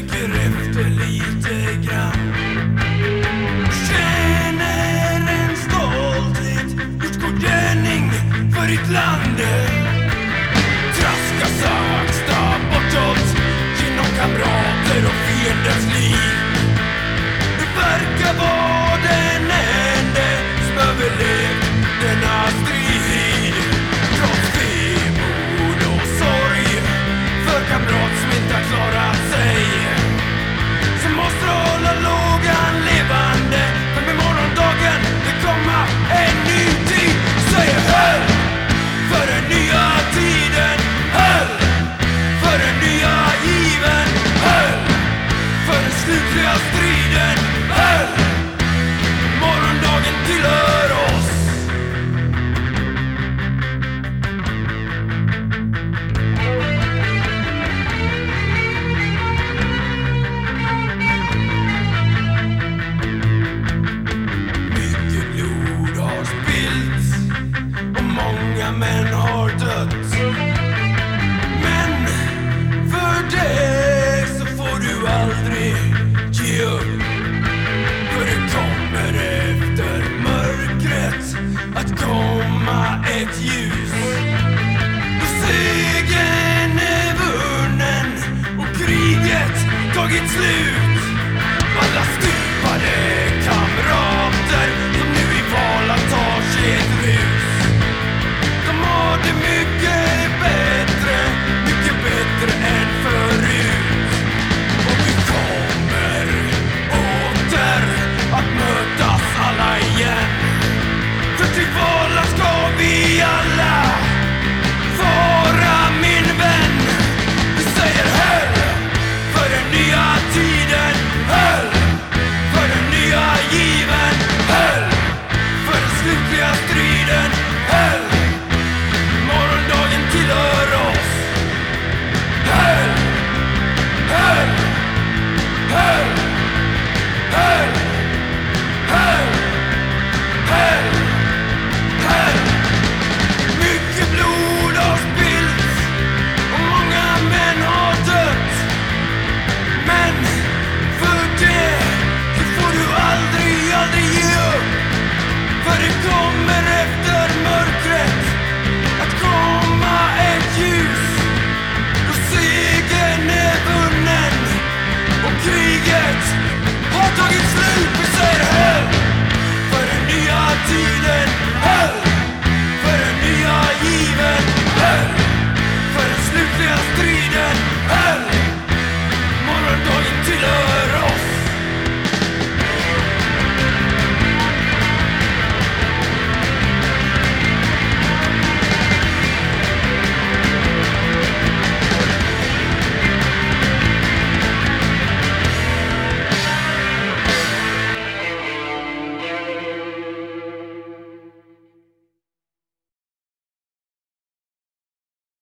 tänker efter lite grann. Känner en stolthet, gjort god gärning för ditt land. många män har dött. Men för det så får du aldrig ge upp. För det kommer efter mörkret att komma ett ljus. Och segern är vunnen och kriget tagit slut. Yeah.